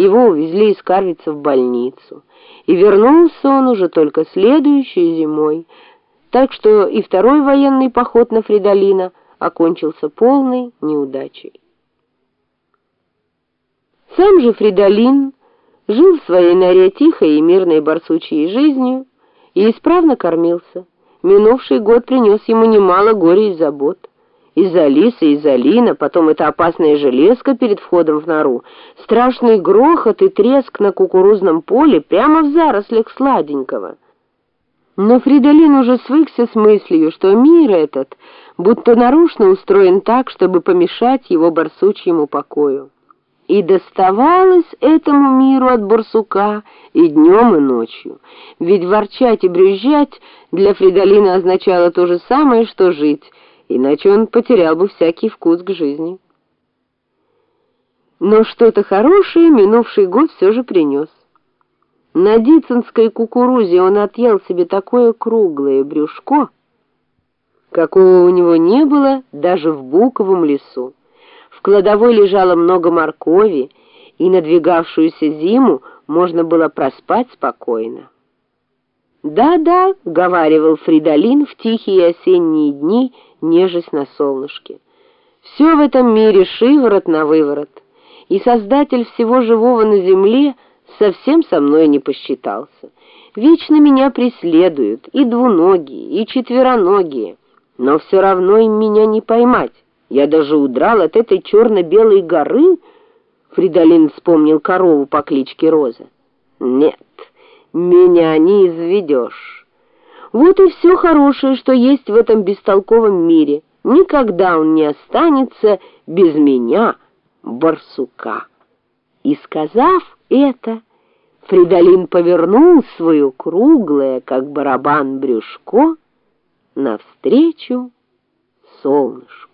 Его увезли из Карвица в больницу, и вернулся он уже только следующей зимой, так что и второй военный поход на Фридолина окончился полной неудачей. Сам же Фридолин жил в своей норе тихой и мирной барсучьей жизнью и исправно кормился. Минувший год принес ему немало горя и забот. Из-за лиса, из-за лина, потом эта опасная железка перед входом в нору, страшный грохот и треск на кукурузном поле прямо в зарослях сладенького. Но Фридолин уже свыкся с мыслью, что мир этот будто нарочно устроен так, чтобы помешать его барсучьему покою. И доставалось этому миру от барсука и днем, и ночью. Ведь ворчать и брюзжать для Фридолина означало то же самое, что жить — иначе он потерял бы всякий вкус к жизни. Но что-то хорошее минувший год все же принес. На дицинской кукурузе он отъел себе такое круглое брюшко, какого у него не было даже в буковом лесу. В кладовой лежало много моркови, и надвигавшуюся зиму можно было проспать спокойно. «Да-да», — говаривал Фридолин в тихие осенние дни, нежесть на солнышке. «Все в этом мире шиворот на выворот, и Создатель всего живого на земле совсем со мной не посчитался. Вечно меня преследуют и двуногие, и четвероногие, но все равно им меня не поймать. Я даже удрал от этой черно-белой горы», — Фридолин вспомнил корову по кличке Роза. «Нет» меня не изведешь. Вот и все хорошее, что есть в этом бестолковом мире. Никогда он не останется без меня, барсука. И сказав это, Фридолин повернул свое круглое, как барабан, брюшко навстречу солнышку.